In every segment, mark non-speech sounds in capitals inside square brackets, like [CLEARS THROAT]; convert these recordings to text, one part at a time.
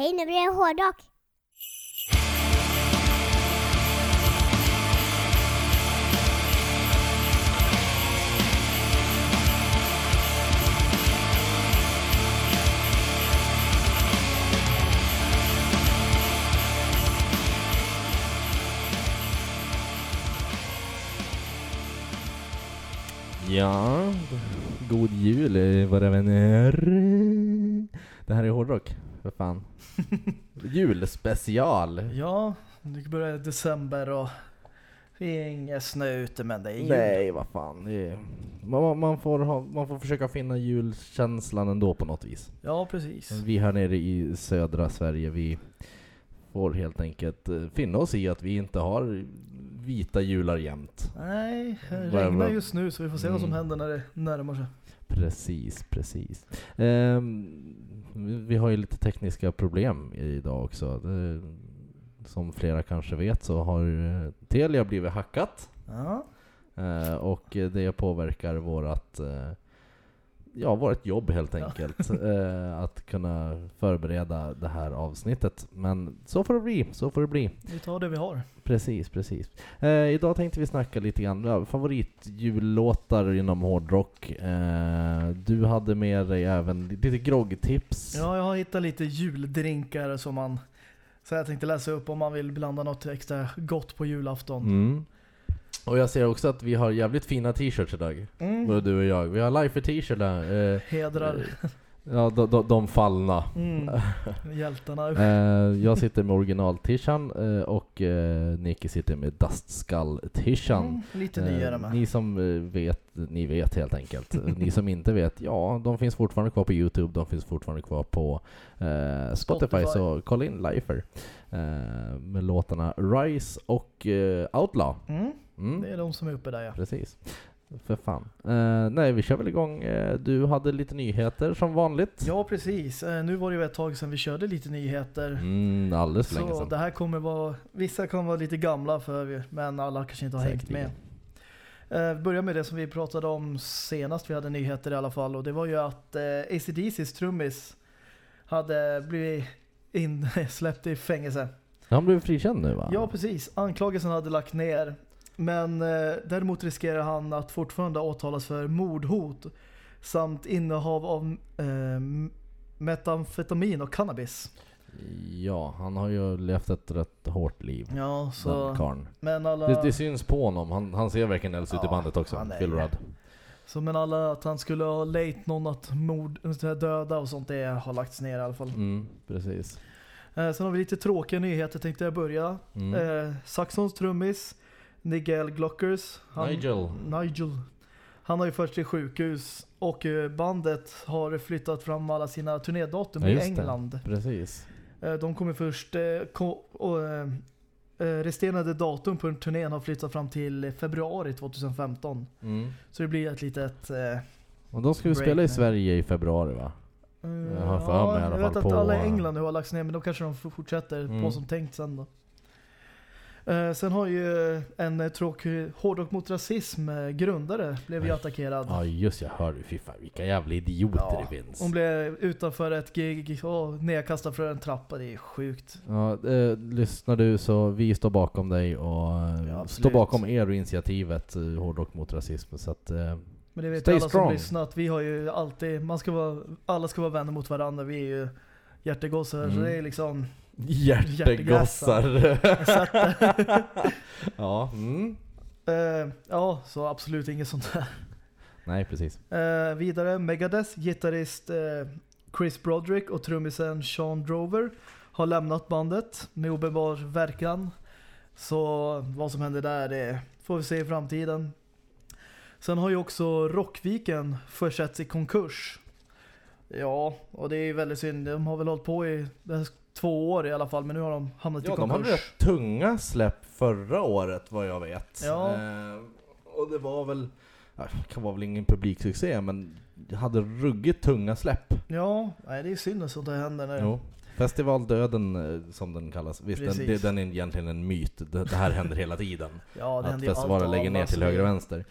Hej, nu blir det hårdrock. Ja, god jul eh, våra vänner. Det här är hårdrock, för fan. Julspecial. [LAUGHS] Ja, det börjar i december och det är ingen snö ute men det är jul. Nej, vad fan. Det är, man, man, får ha, man får försöka finna julkänslan ändå på något vis. Ja, precis. Vi här nere i södra Sverige, vi får helt enkelt eh, finna oss i att vi inte har vita jular jämt. Nej, det Vad- regnar vad- just nu så vi får se vad som Mm. händer när det närmar sig. Precis, precis. Ehm, vi- har ju lite tekniska problem idag också. Det, som flera kanske vet så har eh, Telia blivit hackat. Ja, Eh, och det påverkar vårat, eh, ja, vårt jobb helt enkelt. eh, att kunna förbereda det här avsnittet. Men så får det bli, så får det bli. vi tar det vi har. Precis, precis. Eh, idag tänkte vi snacka lite grann, ja, favoritjullåtar inom hårdrock. Eh, du hade med dig även lite groggtips. Ja, jag har hittat lite juldrinkar som man så jag tänkte läsa upp om man vill blanda något extra gott på julafton. Mm. Och jag ser också att vi har jävligt fina t-shirts idag. Mm. Både du och jag. Vi har life t-shirtar. Eh, Hedrar ja, de, de, de fallna. mm. [LAUGHS] hjältarna. Eh, jag sitter med original-tishan eh, och eh, Nicky sitter med Dust Skull-tishan. Mm, lite Eh, nyare med. Ni som eh, vet, ni vet helt enkelt. [LAUGHS] ni som inte vet, ja, de finns fortfarande kvar på Youtube, de finns fortfarande kvar på eh, Spotify, Spotify. så kolla in Lifer. Eh, med låtarna Rise och eh, Outlaw. Mm. Mm, Det är de som är uppe där ja. Precis. För fan. Eh, nej, vi kör väl igång. Eh, du hade lite nyheter som vanligt. Ja precis, Eh, nu var det ju ett tag sedan vi körde lite nyheter. Mm, alldeles för länge Så sedan. det här kommer vara, vissa kan vara lite gamla för vi, men alla kanske inte har hängt Säkerligen. med. Eh, börja med det som vi pratade om senast vi hade nyheter i alla fall och det var ju att eh, ACDC's trummis hade blivit in, [LAUGHS] släppt i fängelse. Han blev frikänd nu va? Ja precis, anklagelsen hade lagt ner. Men eh, däremot riskerar han att fortfarande åtalas för mordhot samt innehav av eh, metamfetamin och cannabis. Ja, han har ju levt ett rätt hårt liv. Ja, så... Den. Men alla... Det, det syns på honom. Han, han ser verkligen äldst ut i Ja, bandet också. Phil. Rudd. Så men alla att han skulle ha lejt någon att mord, döda och sånt det har lagts ner i alla fall. Mm, precis. Eh, sen har vi lite tråkiga nyheter tänkte jag börja. Mm. Eh, Saxons trummis, Nigel Glockers. han- Nigel. Nigel. Han har ju förts till sjukhus och eh, bandet har flyttat fram alla sina turnédatum Ja, i just det. England. Precis. Eh, De kommer först, eh, och, resterande datum på turnén har flyttat fram till februari 2015. Mm. Så det blir ett litet... Och de ska vi spela i. Sverige i februari va? Jag har för mig i alla jag fall vet att alla i England nu har lagts ner men då kanske de fortsätter Mm. på som tänkt sen då. Eh, sen har ju en eh, tråkig hårdrock mot rasism eh, grundare blev ju attackerad. Ja just jag hörde. Fy fan vilka jävla idioter Ja, det finns. Hon blev utanför ett gig och nedkastad för en trappa. Det är sjukt. Ja, eh, lyssnar du så vi står bakom dig och Ja, står bakom er och initiativet Hårdrock mot rasism. Så att, eh, Men det vet Stay alla strong. som lyssnar att vi har ju alltid, man ska vara, alla ska vara vänner mot varandra. Vi är ju hjärtegossar så Mm. det är liksom hjärtegossar. [LAUGHS] ja, mm. Eh, ja, så absolut inget sånt där. Nej precis. Eh, vidare, Megadeth, gitarrist eh, Chris Broderick och trummisen Sean Drover har lämnat bandet med omedelbar verkan. Så vad som händer där det får vi se i framtiden. Sen har ju också Rockviken försatts i konkurs. Ja, och det är ju väldigt synd. De har väl hållit på i två år i alla fall, men nu har de hamnat Ja, i de konkurs. hade rätt tunga släpp förra året vad jag vet. Ja. Eh, och det var väl, ja, det kan vara väl ingen publiksuccé men det hade ruggigt tunga släpp. Ja, nej, det är synd att sånt här händer. När... Jo. Festivaldöden eh, som den kallas. Visst, den, det, den är egentligen en myt. Det, det här händer hela tiden. [LAUGHS] Ja, att festivaler lägger ner till höger och vänster.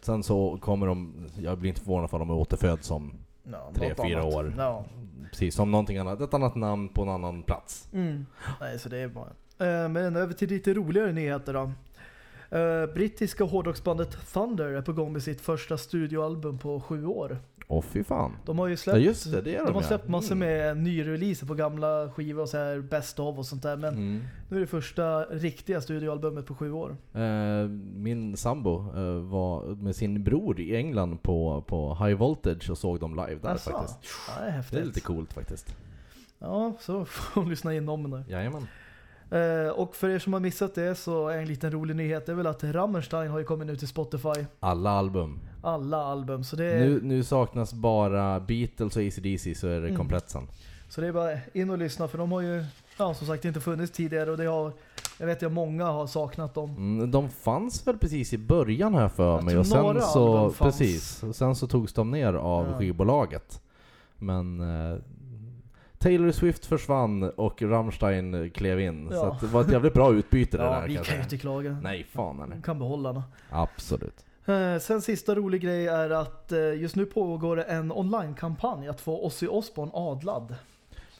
Sen så kommer de, jag blir inte förvånad för de återföds som Ja, tre, fyra annat. år. Ja. Precis, som någonting annat. Ett annat namn på en annan plats. Mm. Nej, så det är bara... Eh, Men över till lite roligare nyheter då. Eh, brittiska hårdrocksbandet Thunder är på gång med sitt första studioalbum på sju år. Åh fy fan. De har ju släppt, Ja just det, det är de, de har släppt massor Mm. med nyreleaser på gamla skivor och så här best of och sånt där. Men Mm. nu är det första riktiga studioalbumet på sju år. Eh, min sambo eh, var med sin bror i England på, på High Voltage och såg dem live där Asså? faktiskt. Ja, det är Det häftigt. är lite coolt faktiskt. Ja, så får de lyssna in om det. Jajamän. Eh, och för er som har missat det så är en liten rolig nyhet det är väl att Rammstein har ju kommit nu till Spotify. Alla album. Alla album. Så det är, Nu, nu saknas bara Beatles och AC/DC så är det Mm. komplett sen. så det är bara in och lyssna för de har ju ja, som sagt inte funnits tidigare och det har jag vet att många har saknat dem. Mm, de fanns väl precis i början här för mig och sen så, precis, och sen så togs de ner av Ja. skivbolaget. Men eh, Taylor Swift försvann och Rammstein klev in. Så Ja. att det var ett jävligt bra utbyte det [LAUGHS] Ja, där vi kan ju inte klaga. Nej, fan eller. De kan behålla den. Absolut. Eh, sen sista rolig grej är att eh, just nu pågår en online-kampanj att få Ozzy Osbourne adlad.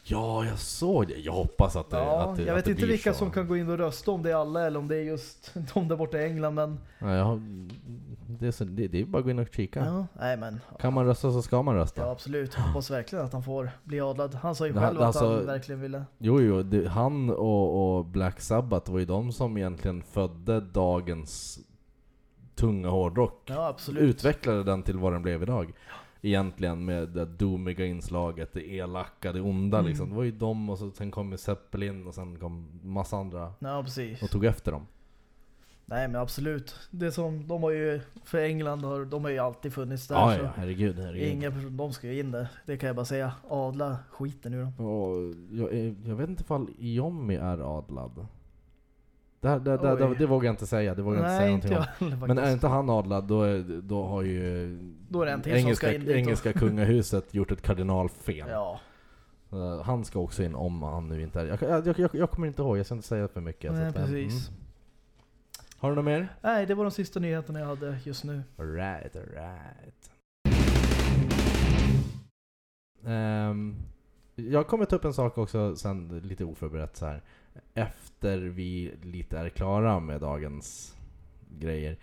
Ja, jag såg det. Jag hoppas att det, Ja, att det, jag att vet det inte vilka så. som kan gå in och rösta om det är alla eller om det är just [LAUGHS] de där borta i England men Nej, jag det, är så, det, det är bara att gå in och kika. ja, nej men Kan man rösta så ska man rösta. ja absolut, hoppas verkligen att han får bli adlad. Han sa ju själv att alltså- han verkligen ville. Jo, jo, det, han och, och Black Sabbath var ju de som egentligen födde dagens tunga hårdrock. Ja absolut. Utvecklade den till vad den blev idag. Egentligen med det doomiga inslaget, det elaka, det onda Mm. liksom. Det var ju de och så, sen kom ju Zeppelin och sen kom massa andra Ja precis. och tog efter dem. Nej men absolut. Det som, de har ju, för England har, de har ju alltid funnits där. Ja, ja, herregud, herregud. Inga, de ska ju in där. Det kan jag bara säga. Adla skiten nu. Och jag, jag vet inte ifall Iommi är adlad. Det, här- det, det, det, det vågar jag inte säga, det vågar jag inte säga inte jag heller Men är inte han adlad, då, är, då har ju Då är det en till som engelska, ska in dit engelska kungahuset gjort ett kardinalfel. Ja. Eh, han ska också in om han nu inte är... Jag, jag, jag, jag, kommer inte ihåg, jag ska inte säga för mycket. Nej att, precis. mm. Har du något mer? Nej det var de sista nyheterna jag hade just nu. Alright, alright. Um, jag kommer ta upp en sak också sen, lite oförberett så här. Efter vi lite är klara med dagens grejer.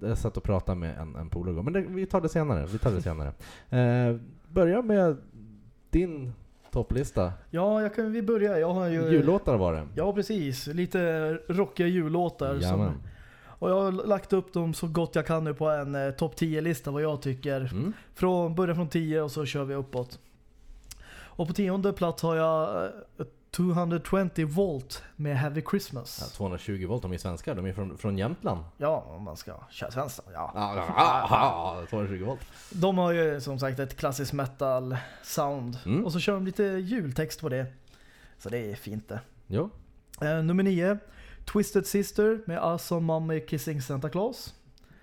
Jag satt och pratade med en, en polare men det, vi tar det senare. Vi tar det senare. [LAUGHS] Eh, börja med din topplista. Ja, jag kan, vi börjar. Jag har ju... Jullåtar var det. Ja precis, lite rockiga jullåtar. Som, och jag har lagt upp dem så gott jag kan nu på en eh, topp 10-lista vad jag tycker. Mm. Från, börjar från 10 och så kör vi uppåt. Och på tionde plats har jag eh, 220 volt med Heavy Ja, Christmas. 220 volt, de är svenskar. De är från, från Jämtland. Ja, om man ska köra svenskt. Ja. Ja, ja, ja, 220 volt. De har ju som sagt ett klassiskt metal sound. Mm. Och så kör de lite jultext på det. Så det är fint det. Jo. Eh, nummer 9. Twisted Sister med och Mommy Kissing Santa Claus.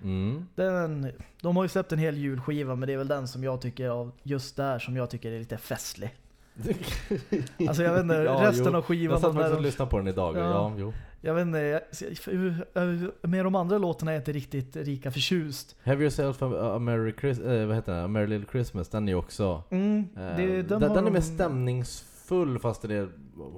Mm. Den, de har ju släppt en hel julskiva men det är väl den som jag tycker av just där som jag tycker är lite festlig. [LAUGHS] Alltså jag vet inte, Ja, resten jo. av skivan, Jag satt faktiskt och lyssnade på den idag. Ja. Ja, jo. jag vet inte, jag- med de andra låtarna är jag inte riktigt lika förtjust. Have yourself a, a merry Chris, eh, vad heter det? A merry little Christmas. Den är ju också... Mm, eh, det, den, har den är mer stämningsfull fast den är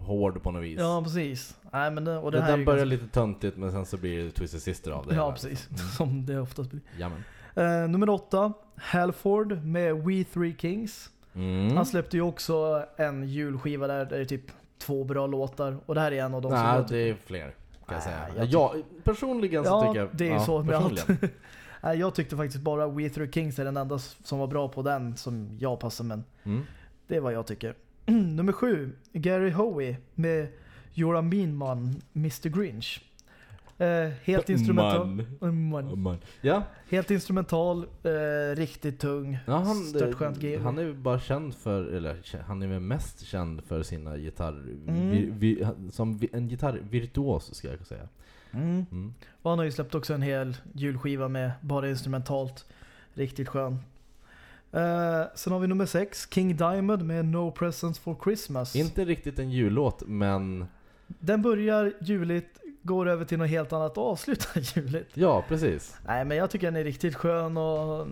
hård på något vis. Ja precis. Nej, men den, och den, den den börjar ganska- lite töntigt men sen så blir det Twisted Sister av det. Ja precis, Mm. [LAUGHS] som det oftast blir. Jamen. Eh, nummer åtta, Halford med We Three Kings. Mm. Han släppte ju också en julskiva där, där det är typ två bra låtar. Och det här är en av de som Nej, jag det är fler. Kan jag säga. jag Ja, personligen så Ja, tycker jag... det är ju ja, så med allt. [LAUGHS] Nej, jag tyckte faktiskt bara We Three Kings är den enda som var bra på den som jag passar men Mm. det är vad jag tycker. [CLEARS THROAT] Nummer sju, Gary Hoey med You're a mean man, Mr Grinch. Eh, helt instrumental. Man. Man. Ja, Helt instrumental, eh, riktigt tung. Ja, han, Stört skönt gig. han är ju bara känd för, eller han är väl mest känd för sina gitarr... Mm. Vi, vi, som vi, en gitarrvirtuos ska jag säga. Mm. Mm. Och han har ju släppt också en hel julskiva med bara instrumentalt. Riktigt skön. Eh, sen har vi nummer sex, King Diamond med No Presents for Christmas. Inte riktigt en jullåt, men Den börjar juligt, går över till något helt annat och avslutar [LAUGHS] juligt. ja, precis. Nej men jag tycker den är riktigt skön och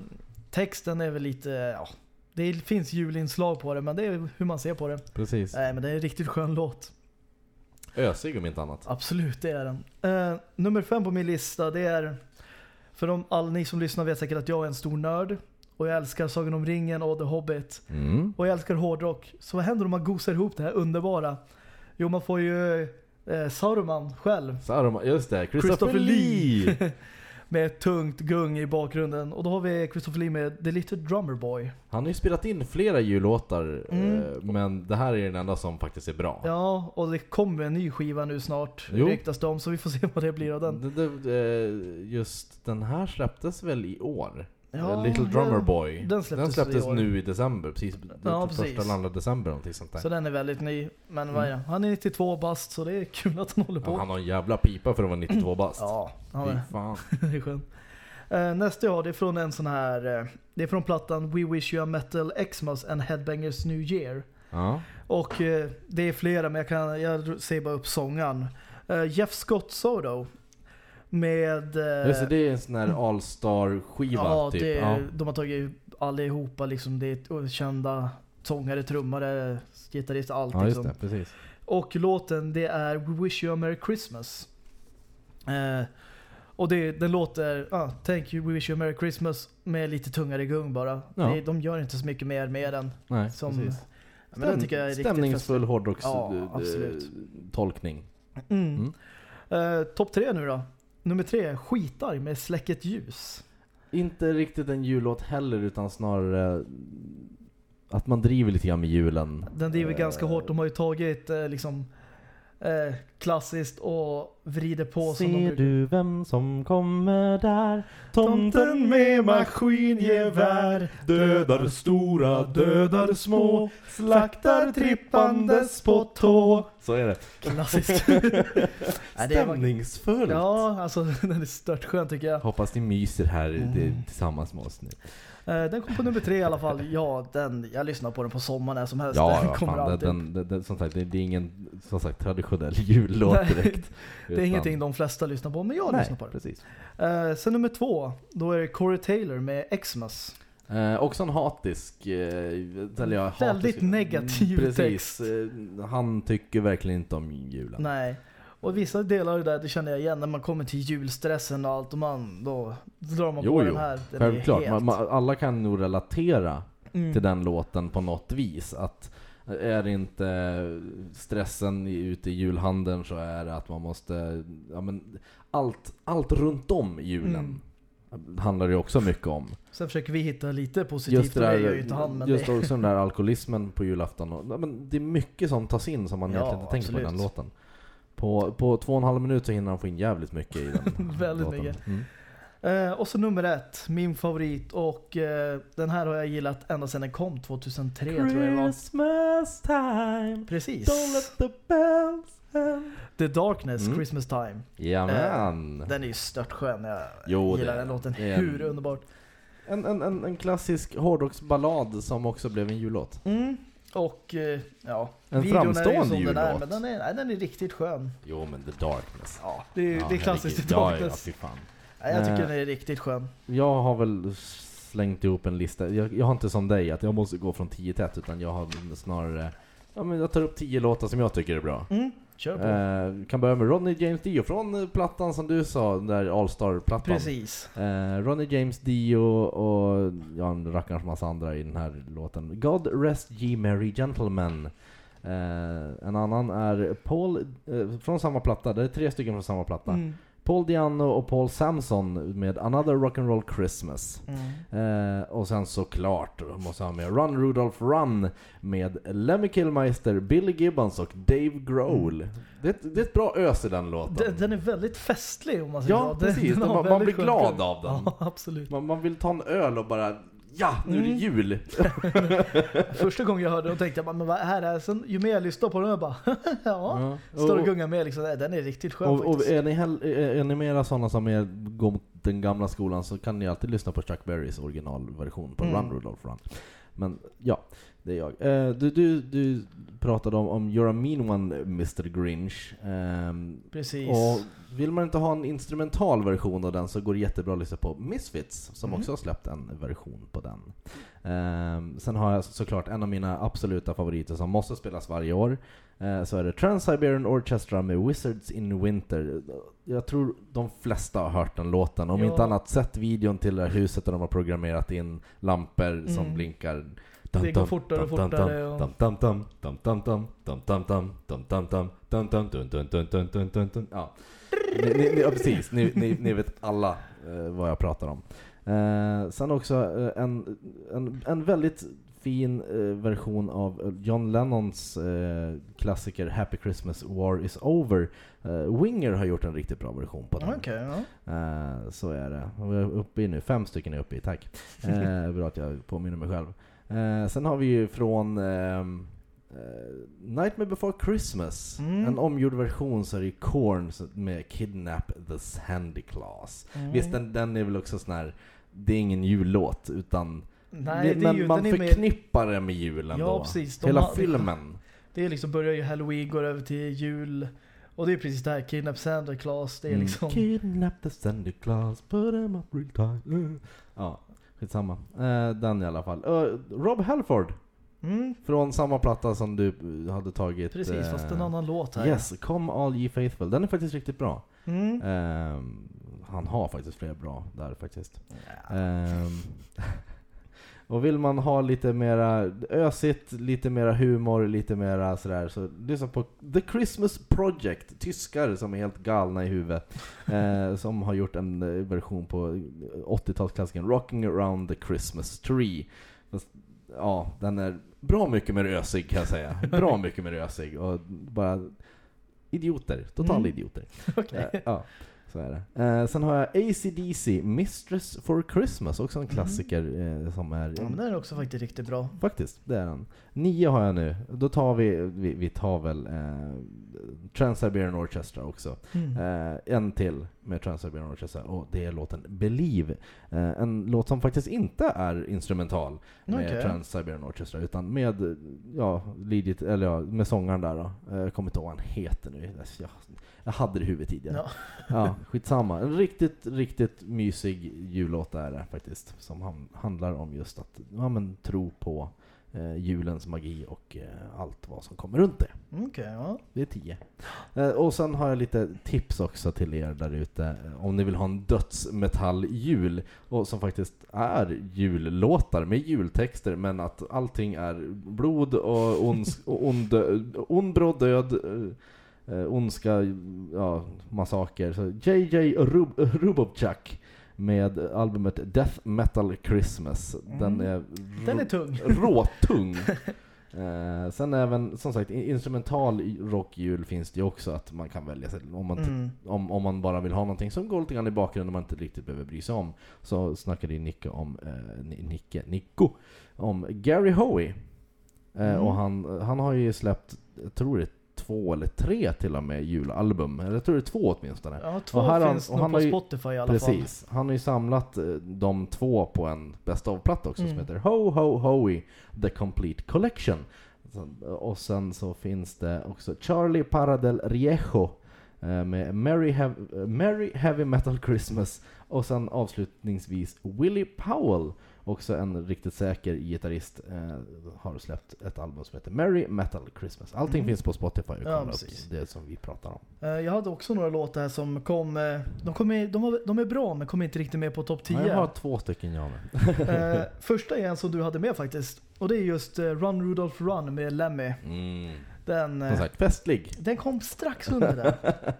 texten är väl lite, ja, Det finns julinslag på det, men det är hur man ser på det. Precis. Nej, men det är en riktigt skön låt. Ösig om inte annat. Absolut, det är den. Eh, nummer fem på min lista, det är... För de, all ni som lyssnar vet säkert att jag är en stor nörd. Och jag älskar Sagan om ringen och The Hobbit. Mm. Och jag älskar hårdrock. Så vad händer om man gosar ihop det här underbara? Jo, man får ju eh, Saruman själv. Saruman, just det. Christopher, Christopher Lee! [LAUGHS] med ett tungt gung i bakgrunden. Och då har vi Christopher Lee med The Little Drummer Boy. Han har ju spelat in flera jullåtar, Mm. eh, men det här är den enda som faktiskt är bra. Ja, och det kommer en ny skiva nu snart. Jo. Ryktas om, så vi får se vad det blir av den. Eh, just den här släpptes väl i år? Ja, Eh, Little Drummer den- Boy. den släpptes i år. nu i december, precis. Ja, första precis. eller andra december någonting sånt där. Så den är väldigt ny. Men vad är det? Han är 92 bast, så det är kul att han håller på. Ja, han har en jävla pipa för att vara 92 [CLEARS THROAT] bast. Ja, han är, fan. [LAUGHS] det är skönt. Eh, nästa jag har, det är från en sån här... eh, det är från plattan We Wish You A Metal Xmas and Headbangers New Year. Ja. Och det är flera, men jag, kan, jag säger bara upp sångaren. Eh, Jeff Scott Soto. Med... eh, Just det, det är en sån här All-star skiva ja, typ. det, Ja. de har tagit allihopa liksom. Det är kända sångare, trummare, gitarrist, allt ja, just liksom. det. Precis. Och låten det är We Wish You A Merry Christmas. Eh, och det, den låter, ah, Thank You, We Wish You A Merry Christmas med lite tungare gung bara. Ja. Det, de gör inte så mycket mer med den. Nej, Som, precis. men den tycker jag är Stämningsfull hårdrocks Ja, eh, absolut. eh, tolkning. fest- Mm. Eh, Topp tre nu då. Nummer tre, Skitar med Släck ett ljus. Inte riktigt en jullåt heller utan snarare att man driver lite grann med julen. Den driver Eh, ganska hårt. De har ju tagit eh, liksom eh, klassiskt och vrider på som de Ser brukar. du vem som kommer där? Tomten med maskingevär Dödar stora, dödar små Slaktar trippandes på tå Så är det Klassiskt. [LAUGHS] [LAUGHS] Nej, det var- Stämningsfullt Ja, alltså [LAUGHS] den är stört skön tycker jag. Hoppas ni myser här Mm. det, tillsammans med oss nu Den kom på nummer tre i alla fall. Ja, den, jag lyssnar på den på sommaren när som helst. Ja, den ja kommer fan, alltid. den, den, den, som sagt, det, det är ingen som sagt, traditionell [LAUGHS] jullåt Nej, direkt [LAUGHS] det är ingenting de flesta lyssnar på, men jag lyssnar Nej, på det. precis Eh, sen nummer två, då är det Corey Taylor med Xmas. Eh, också en hatisk, eh, eller ja, Väldigt hatisk, negativ precis, text. Eh, han tycker verkligen inte om julen. Nej. Och vissa delar det där, det känner jag igen när man kommer till julstressen och allt och man, då drar man Jo, på jo. den här. Den Självklart, helt- man, man, alla kan nog relatera Mm. till den låten på något vis. Att är det inte stressen ute i julhandeln så är det att man måste, ja men allt, allt runt om julen handlar det också mycket om. Sen försöker vi hitta lite positivt Just det det där, ju inte han. Men just det, också den där [LAUGHS] alkoholismen på julafton. Och, men det är mycket som tas in som man Ja, egentligen inte tänker på i den låten. På, på två och en halv minut så hinner han få in jävligt mycket i den [LAUGHS] Väldigt låten. mycket. Mm. Eh, och så nummer ett, min favorit. Och eh, den här har jag gillat ända sedan den kom 2003 tror jag det var. Christmas time Precis. Don't let the bells end. The Darkness, Mm. Christmas time. Jajamän! Den är ju stört skön. Jag Jo, gillar det- den låten det hur underbart. En, en, en, en klassisk hårdrocksballad som också blev en jullåt. Mm. Och eh, ja, En videon är ju framstående som den är, men den är, nej, den är riktigt skön. Jo men The Darkness. Ja, det, är- Ja, det är klassiskt i herregud. Ja, ja, Darkness. fan. Nej, jag tycker Eh. den är riktigt skön. Jag har väl slängt ihop en lista. Jag, jag har inte som dig att jag måste gå från 10 till 1 utan jag har snarare Ja men jag tar upp 10 låtar som jag tycker är bra. Mm. Kör på. Eh, kan börja med Ronny James Dio från eh, plattan som du sa, den där All-Star-plattan. Precis. Eh, Ronny James Dio och ja, en rackarns massa andra i den här låten. God Rest Ye Merry Gentlemen. Eh, en annan är Paul, eh, från samma platta, det är tre stycken från samma platta. Mm. Paul Diano och Paul Samson med Another Rock'n'Roll Christmas. Mm. Eh, och sen såklart måste ha med Run Rudolph Run med Lemmy Kilmister, Billy Gibbons och Dave Grohl. Det, är ett, det är ett bra ös i den låten. Den, den är väldigt festlig om man säger Ja. Den- precis. Man- man blir glad av den. Ja, absolut. man, man vill ta en öl och bara Ja, nu är det Mm. jul! [LAUGHS] Första gången jag hörde den tänkte jag bara, men vad är här? Sen, ju mer jag lyssnar på den, jag bara, [LAUGHS] ja. Ja. Står och gungar med liksom. Den är riktigt skön Och, och faktiskt. är, ni hell, är är ni mera sådana som är, går mot den gamla skolan så kan ni alltid lyssna på Chuck Berrys originalversion på Mm. Run Rudolph Run. Men ja, Det är jag. Eh, du, du, du pratade om, om You're a mean one, Mr Grinch. Ehm, Precis. och vill man inte ha en instrumental version av den så går det jättebra att lyssna på Misfits, som Mm. också har släppt en version på den. Ehm, sen har jag såklart en av mina absoluta favoriter som måste spelas varje år så är det Trans-Siberian Orchestra med Wizards in Winter. Jag tror de flesta har hört den låten, om jo. inte annat sett videon till det här huset där de har programmerat in lampor mm. som blinkar. Det går fortare och fortare. Ja, ni, ni, ja precis, ni, ni, ni vet alla eh, vad jag pratar om. Eh, sen också en, en, en väldigt fin eh, version av John Lennons eh, klassiker Happy Christmas War is over. Eh, Winger har gjort en riktigt bra version på den. Okej, ja. Eh, så är det. Vi är uppe i nu, fem stycken är uppe i, tack. [LAUGHS] Eh, bra att jag påminner mig själv. Eh, sen har vi ju från ehm, eh, Nightmare before Christmas, Mm. en omgjord version så är det Korn med Kidnap the Sandy Claus. Mm. Visst, den, den är väl också sån här, det är ingen jullåt utan Nej, det men ju, man är mer, förknippar det med julen Ja, då. precis. Hela har- filmen. [LAUGHS] det är liksom, börjar ju halloween, går över till jul. Och det är precis det här, Kidnap Santa Claus. Det är Mm. liksom... Kidnap the Sandy Claus, put him up real tight. Mm. Ja, skitsamma. Eh, den i alla fall. Eh, Rob Halford, Mm, från samma platta som du eh, hade tagit. precis, eh, fast en annan låt här. Yes, Come All Ye Faithful. Den är faktiskt riktigt bra. Mm. Ehm, han har faktiskt flera bra där faktiskt. Ja. [LAUGHS] Och vill man ha lite mera ösigt, lite mera humor, lite mera sådär, så lyssna på The Christmas Project, tyskar som är helt galna i huvudet. [LAUGHS] eh, som har gjort en eh, version på 80-talsklassikern Rocking around the Christmas Tree. Fast, ja, den är bra mycket mer ösig kan jag säga. Bra [LAUGHS] mycket mer ösig och bara idioter, totala Mm. idioter. [LAUGHS] Okej. Eh, ja, så är det. Eh, sen har jag ACDC, Mistress for Christmas, också en klassiker eh, som är... Ja, men den är också faktiskt riktigt bra. Faktiskt, det är den. Nio har jag nu. Då tar vi, vi, vi tar väl eh, Trans-Siberian Orchestra också. Mm. Eh, en till med Trans-Siberian Orchestra och det är låten Believe. Eh, en låt som faktiskt inte är instrumental med Okej. Trans-Siberian Orchestra utan med, ja, lead eller ja, med sångaren där då. Eh, Jag kommer inte ihåg vad han heter nu. Jag, jag hade det i huvudet tidigare. Ja. Ja, skitsamma. En riktigt, riktigt mysig jullåt är det faktiskt. Som han, handlar om just att ja, men, tro på eh, julens magi och eh, allt vad som kommer runt det. Okej, ja. Det är tio. Eh, och sen har jag lite tips också till er där ute. eh, Om ni vill ha en dödsmetall-jul. Och som faktiskt är jullåtar med jultexter. Men att allting är blod och, ons, [LAUGHS] och ond, ond bråd död. eh, Eh, ondska, ja, massaker. Så JJ Rub, Rubovchak med albumet Death Metal Christmas. Den Mm. är, Den är tung. [LAUGHS] råtung. [LAUGHS] Eh, sen även, som sagt, instrumental rockjul finns det ju också att man kan välja sig, om man, Mm. om, om man bara vill ha någonting som går lite grann i bakgrunden och man inte riktigt behöver bry sig om. Så snackade ju Nicke om, eh, Ni- Nicke, Nico, om Gary Hoey. Eh, Mm. Och han, han har ju släppt, jag tror det två eller tre till och med julalbum. Eller jag tror det är två åtminstone. Ja, två Och här han- finns och nog han på har ju- Spotify i alla fall. Precis. Han har ju samlat eh, de två på en Best of-platta också som Mm. heter Ho Ho Hoey The Complete Collection. Och sen så finns det också Charlie Paradel Riejo eh, med Merry, Hev- Merry Heavy Metal Christmas och sen avslutningsvis Willie Powell, också en riktigt säker gitarrist, eh, har släppt ett album som heter Merry Metal Christmas. Allting Mm. finns på Spotify och Ja, upp det som vi pratar om. Eh, Jag hade också några låtar här som kom, eh, de, kom i, de, var, de är bra men kom inte riktigt med på topp 10. Ja, jag har två stycken jag med. Eh, [LAUGHS] första är en som du hade med faktiskt. Och det är just Run Rudolph Run med Lemmy. Mm. Den, Som sagt, festlig. den kom strax under. [LAUGHS]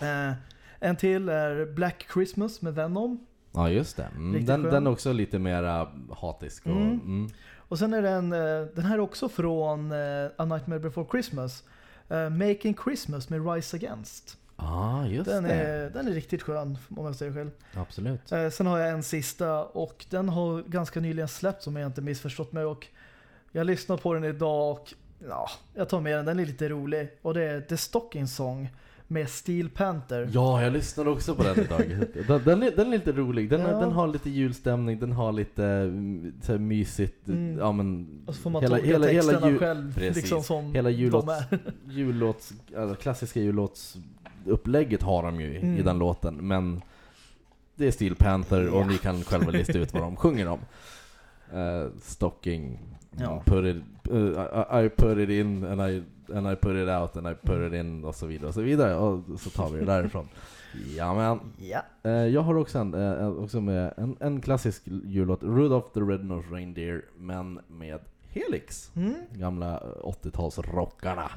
Eh, en till är Black Christmas med Venom. Ja just det. Mm, den, skön. den är också lite mera hatisk. Och, Mm. mm. Och sen är den, eh, den här är också från eh, A Nightmare Before Christmas. Eh, Making Christmas med Rise Against. ah, just Den det. är, den är riktigt skön om jag säger själv. Absolut. Sen har jag en sista och den har ganska nyligen släppts om jag inte missförstått mig. Och jag lyssnade på den idag och ja, jag tar med den, den är lite rolig. Och det är The Stocking Song med Steel Panther. Ja, jag lyssnade också på den idag. [LAUGHS] Den, den, är, den är lite rolig. Den, Ja. den har lite julstämning, den har lite mm, så här mysigt. Mm. Ja, men Och så får man hela, tolka hela, hela, texterna jul, själv, precis. liksom som hela jullåts, [LAUGHS] jullåts, alltså, klassiska jullåtsupplägget har de ju i, i Mm. den låten. Men det är Steel Panther och Ja. ni kan själva lista ut vad de [LAUGHS] sjunger om. Uh, stocking, Ja. put it, uh, I, I put it in and I, and I put it out and I put it in och så vidare och så vidare. Och så tar vi det därifrån. [LAUGHS] Ja men. Ja. Eh, jag har också, en, eh, också med en, en klassisk jullåt, Rudolph the Red-Nosed Reindeer, men med Helix. Mm. Gamla eh, 80-talsrockarna.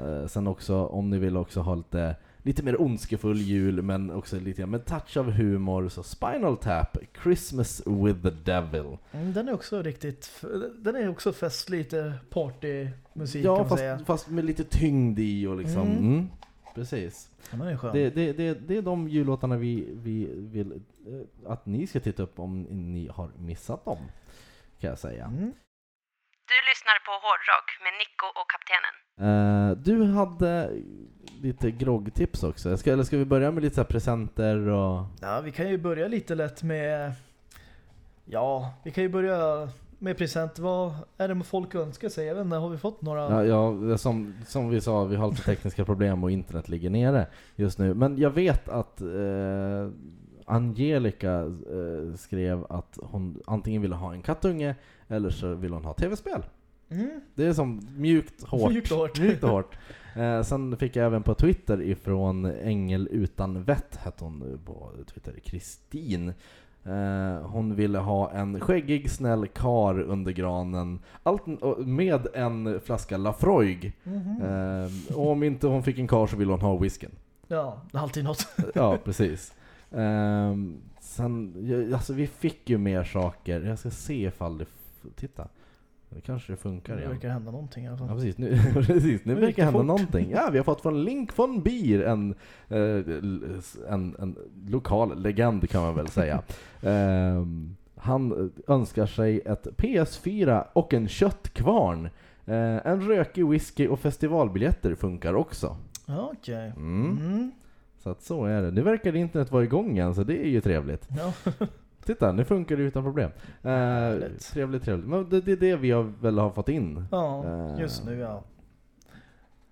Eh, sen också, om ni vill också ha lite, lite mer ondskefull jul, men också lite med touch av humor, så Spinal Tap, Christmas with the Devil. Mm, Den är också riktigt, den är också festlig, lite partymusik ja, kan man fast, säga. fast med lite tyngd i och liksom, Mm. mm. precis. Ja, den är skön. Det, det, det, det är de jullåtarna vi, vi vill eh, att ni ska titta upp om ni har missat dem. Kan jag säga. Mm. Du lyssnar på Hårdrock med Nico och Kaptenen. Eh, du hade lite groggtips också. Ska, eller ska vi börja med lite så presenter och... Ja, vi kan ju börja lite lätt med... Ja, vi kan ju börja med present. Vad är det folk önskar sig? Jag vet inte, har vi fått några? Ja, ja som, som vi sa, vi har lite tekniska problem och internet ligger nere just nu. Men jag vet att eh, Angelica eh, skrev att hon antingen ville ha en kattunge eller så vill hon ha tv-spel. Mm. Det är som mjukt hårt. Mjukt och hårt. Mjukt och hårt. [LAUGHS] Eh, sen fick jag även på Twitter ifrån Ängel utan vett, hette hon på Twitter, Kristin. Eh, hon ville ha en skäggig snäll kar under granen, allt med en flaska Lafroig. Mhm. Eh, och om inte hon fick en kar så ville hon ha whiskyn. Ja, alltid något. [LAUGHS] Ja, precis. Ehm, sen, alltså vi fick ju mer saker. Jag ska se ifall det... Titta. Det kanske funkar igen. verkar hända någonting i alla Ja fall. precis, nu, [LAUGHS] precis. nu Nu verkar hända fort. någonting. Ja, vi har fått från Link von Bier, en, eh, en, en lokal legend kan man väl säga. [LAUGHS] Ehm, han önskar sig ett PS4 och en köttkvarn. Eh, en rökig whisky och festivalbiljetter funkar också. Ja, okej. Mm. Mm. Så att så är det. Nu verkar internet vara igång igen, så det är ju trevligt. Ja. [LAUGHS] Titta, nu funkar det utan problem. Eh, trevligt, trevligt. Men det, det är det vi har, väl har fått in. ja, Eh. just nu ja.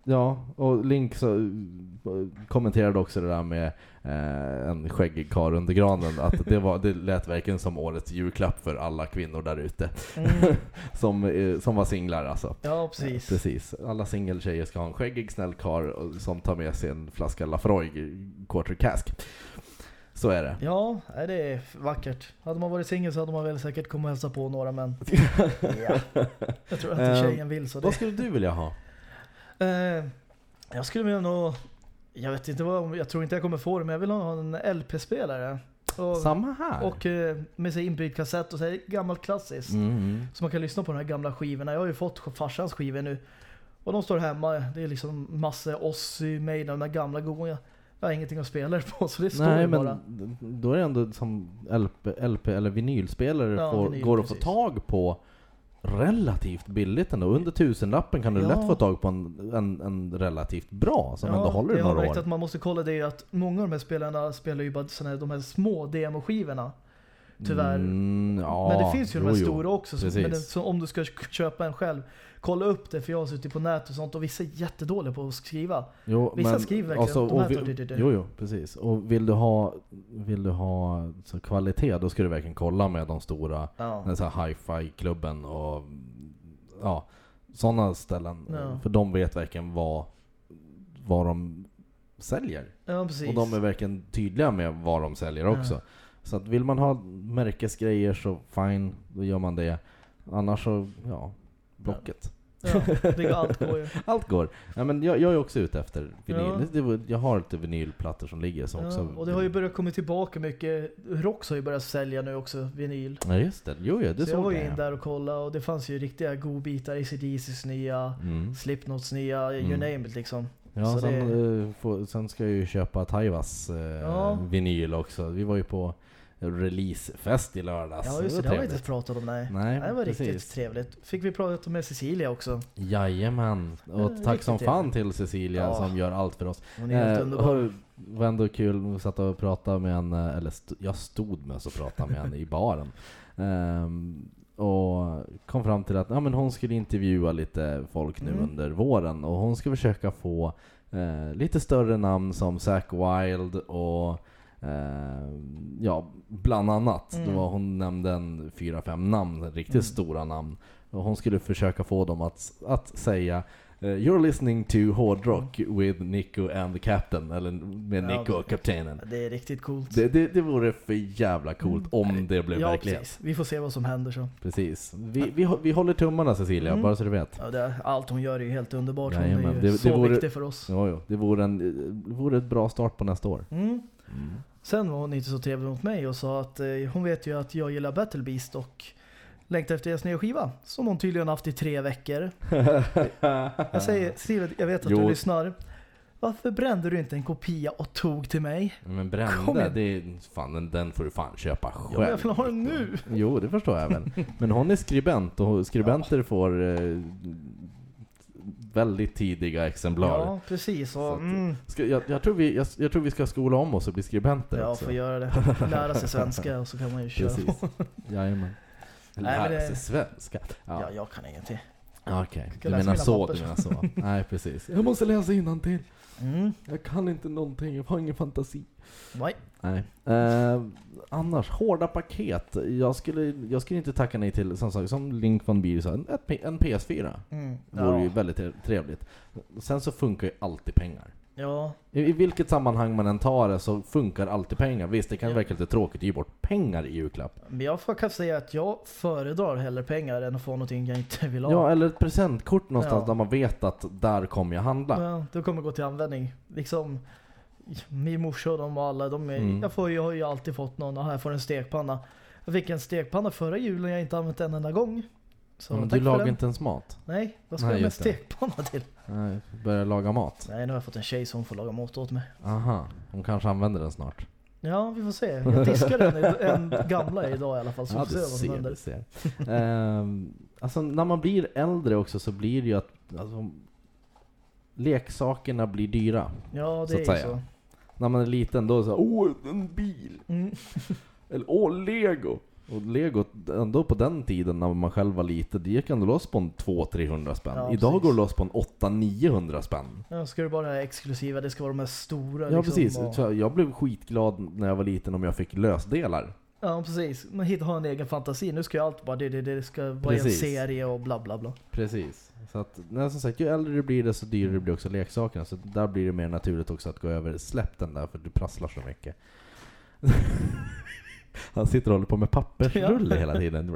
Ja, och Link så, eh, kommenterade också det där med eh, en skäggig karl under granen, att det, var, det lät verkligen som årets julklapp för alla kvinnor där ute. Mm. [LAUGHS] som, eh, som var singlar alltså. Ja, precis. Precis. Alla singeltjejer ska ha en skäggig snäll karl som tar med sig en flaska Lafroig quarter cask. Så är det. Ja, det är vackert. Hade man varit singel så hade man väl säkert kommit och hälsa på några men [LAUGHS] ja. Jag tror att Ehm, tjejen vill så det. Vad skulle du vilja ha? Eh, jag skulle vilja nog, jag vet inte vad, jag tror inte jag kommer få det men jag vill ha en LP-spelare. Och, Samma här. och eh, med sig inbyggd kassett och så här, gammalt klassiskt. Mm. Så man kan lyssna på de här gamla skivorna. Jag har ju fått farsans skivor nu. Och de står hemma. Det är liksom massa Ozzy, Maiden, de där gamla goa. Jag har ingenting att spela det på så det står Nej ju men bara. då är det ändå som LP, LP eller vinylspelare Ja, får, vinyl, går att få precis. tag på relativt billigt ändå. Under tusenlappen kan du Ja. lätt få tag på en, en, en relativt bra som ändå håller i jag har några märkt år. att man måste kolla det är att många av de här spelarna spelar ju bara såna här, de här små demoskivorna. Tyvärr. Mm, ja, men det finns ju de här jo, jo. stora också. Så, men det, så om du ska köpa en själv, kolla upp det för jag har suttit på nätet och sånt och vissa är jättedåliga på att skriva. Jo, Vissa skriver verkligen, alltså, de här och vi- tar det. Jo, jo, precis. Och vill du ha, vill du ha så kvalitet, då ska du verkligen kolla med de stora Ja. den så här hi-fi-klubben och ja, sådana ställen. Ja. För de vet verkligen vad, vad de säljer. ja. Och de är verkligen tydliga med vad de säljer också. Så att vill man ha märkesgrejer så fine, då gör man det. Annars så, ja, Blocket. Ja, det går, allt går ju. [LAUGHS] Allt går. Ja, men jag, jag är också ute efter vinyl. Ja. Det, det, jag har lite vinylplattor som ligger som Ja, också... och det har ju börjat komma tillbaka mycket. Rox har ju börjat sälja nu också, vinyl. Ja just det, jo ja, det så jag var ju in där och kollade och det fanns ju riktiga godbitar. ACDC's nya, Mm. Slipknots nya, you Mm. name it liksom. Ja, Så sen, eh, får, sen ska jag ju köpa Taivas eh, vinyl också. Vi var ju på releasefest i lördags. Ja just det, det har vi inte pratat om nej. Nej, det var precis. riktigt trevligt. Fick vi prata med Cecilia också. Jajamän. Ja, Och tack riktigt som fan till Cecilia Ja. som gör allt för oss. Hon är helt Eh, underbar. Det var ändå kul, vi satt och pratade med henne, eller st- jag stod med oss och pratade med henne i baren. Ehm, och kom fram till att ja, men hon skulle intervjua lite folk nu Mm. under våren och hon ska försöka få eh, lite större namn som Zack Wild och eh, ja, bland annat. Mm. Det var, hon nämnde en fyra, fem namn, riktigt Mm. stora namn. Och hon skulle försöka få dem att, att säga eh, You're listening to Hårdrock with Nico and the Captain, eller med Ja, Nico och kaptenen. Det är riktigt coolt. Det, det, det vore för jävla coolt Mm. om det blev ja, verklighet. precis. Vi får se vad som händer så. Precis. Vi, vi, vi håller tummarna Cecilia, Mm. bara så du vet. Ja, det, allt hon gör är ju helt underbart. Hon är ju det- det så vore- viktig för oss. Jo, jo. Det vore, en, det vore ett bra start på nästa år. Sen var hon inte så trevlig mot mig och sa att eh, hon vet ju att jag gillar Battle Beast och längtar efter deras nya skiva. Som hon tydligen haft i tre veckor. [LAUGHS] Jag säger, Steven, jag vet att Jo. du lyssnar. Varför brände du inte en kopia och tog till mig? Men brände, det är, fan, den, den får du fan köpa Ja, själv. jag vill ha den nu. Jo, det förstår jag väl. Men hon är skribent och [LAUGHS] skribenter får eh, väldigt tidiga exemplar. Ja, precis. Och, att- mm, Ska, jag, jag, tror vi, jag, jag tror vi ska skola om oss och bli skribenter ja, också. får göra det. Lära sig svenska och så kan man ju köra. Precis. Jajamän. Nej, Lära men det- sig svenska. Ja, Ja, jag kan ingenting. Okej. Ska Du menar så, du menar så. Nej, precis. Jag måste läsa innantill. Mm. Jag kan inte någonting, jag har ingen fantasi. Nej. Nej. Eh, annars, hårda paket. Jag skulle, jag skulle inte tacka nej till, som, sagt, som Link von Bier sa, en, en PS4. Mm. vore ju Ja. väldigt tre- trevligt. Sen så funkar ju alltid pengar. Ja, I, I vilket sammanhang man än tar det så funkar alltid pengar. Visst, det kan Ja. verka lite tråkigt att ge bort pengar i julklapp. men jag får- kan säga att jag föredrar hellre pengar än att få någonting jag inte vill ha. Ja, eller ett presentkort någonstans Ja. där man vet att där kommer jag handla. Ja, det kommer gå till användning. Liksom min morsa och de och alla, de är, Mm. jag, får, jag har ju alltid fått någon, jag får en stekpanna. Jag fick en stekpanna förra julen jag inte använt en enda gång. Så men du lagar den. inte ens mat. Nej, vad ska Nej, jag med stekpanna till? Nej, börja laga mat. Nej, nu har jag fått en tjej som får laga mat åt mig. Aha, hon kanske använder den snart. Ja, vi får se. Jag diskade en, [LAUGHS] en gamla idag i alla fall, så Ja, vi får se vad som ser, händer. ser. Ehm, alltså när man blir äldre också så blir det ju att alltså, leksakerna blir dyra. Ja, Så det att är ju så. När man är liten då så åh en bil! Mm. Eller åh, lego! Och lego, ändå på den tiden när man själv var liten, det gick ändå loss på en 200-300 spänn. Ja, Idag precis. går det loss på en 800-900 spänn. Ja, ska det bara vara exklusiva, det ska vara de här stora Ja liksom, precis, och- jag blev skitglad när jag var liten om jag fick lösdelar. Ja precis, man hittar ha en egen fantasi. Nu ska ju allt bara, det, det, det ska vara Precis. en serie och bla bla bla. Precis. Så att, nej, som sagt, ju äldre du blir desto dyrare blir också leksakerna. Så där blir det mer naturligt också att gå över, släpp den där för du prasslar så mycket. [LAUGHS] Han sitter och håller på med pappersrulle Ja. hela tiden.